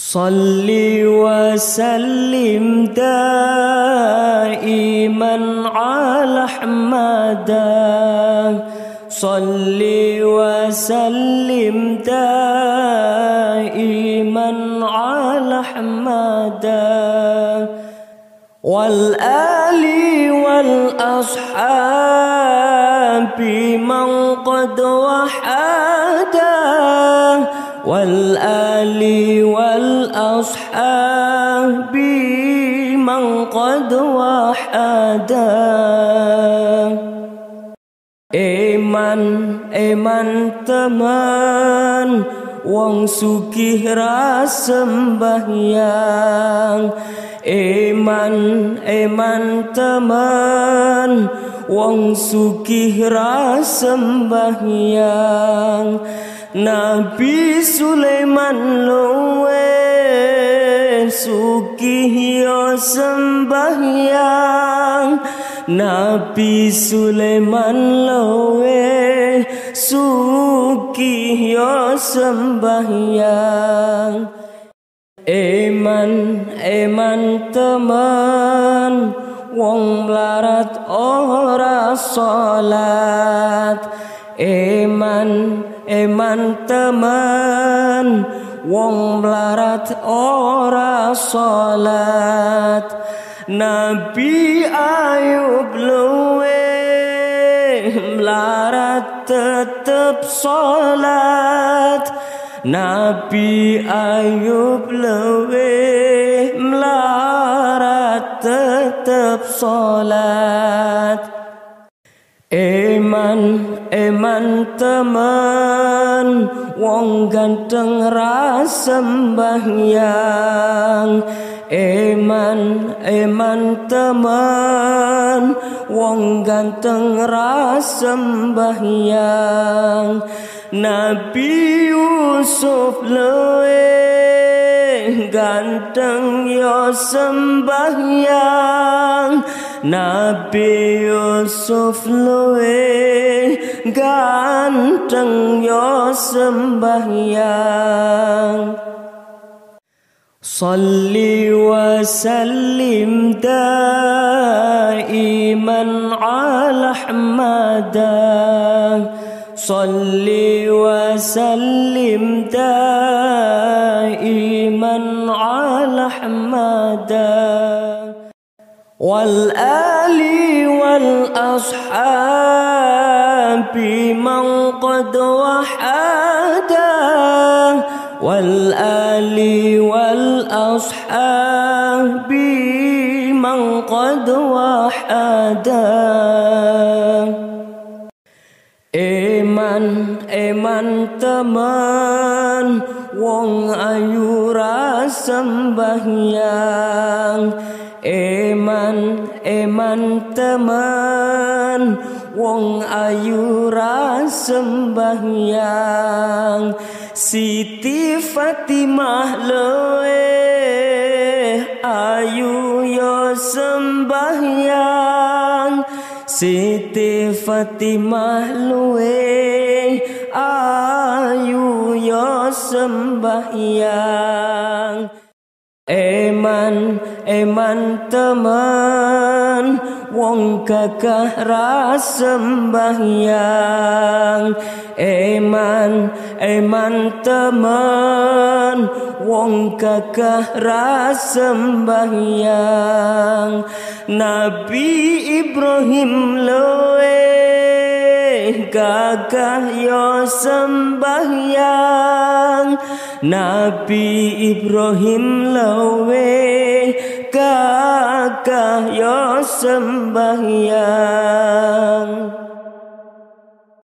صل وسلم دائما على أحمد. صل وسلم دائما على أحمد. والآل والأصحاب من قد وحدا. والآل والأصحاب من قد وحدا. Eman, eman teman Wong sugih sembahyang. Eman, eman teman. Wong sugih sembahyang. Nabi Sulaiman luwe sugih yo sembahyang Nabi Sulaiman luwe sugih yo sembahyang. Eman, eman teman Wong melarat ora salat. Eman, eman teman wong melarat ora salat Nabi Ayub luwe melarat tetep salat Nabi Ayub luwe melarat tetep salat Eman, eman teman Wong ganteng rasembahyang Eman, eman teman Wong ganteng rasembahyang Nabi Yusuf lewe ganteng yo sembahyang. Nabi Yusuf luwe ganteng yo sembahyang Wa sallim daiman ala Ahmadah صل وسلم دائما على أحمد. والآل والأصحاب من قد وحدا والآل والأصحاب من قد وحدا Eman, eman teman Wong ayu sembahyang Eman, eman teman Wong ayu sembahyang Siti Fatimah loe Ayu yo sembahyang. Siti Fatimah luwe ayu yo sembahyang. Eman, eman teman Wong kakah rasembahyang Eman, eman teman. Wong kakah rasembahyang Nabi Ibrahim loe gagah yo sembahyang. Nabi Ibrahim loe gagah yo sembahyang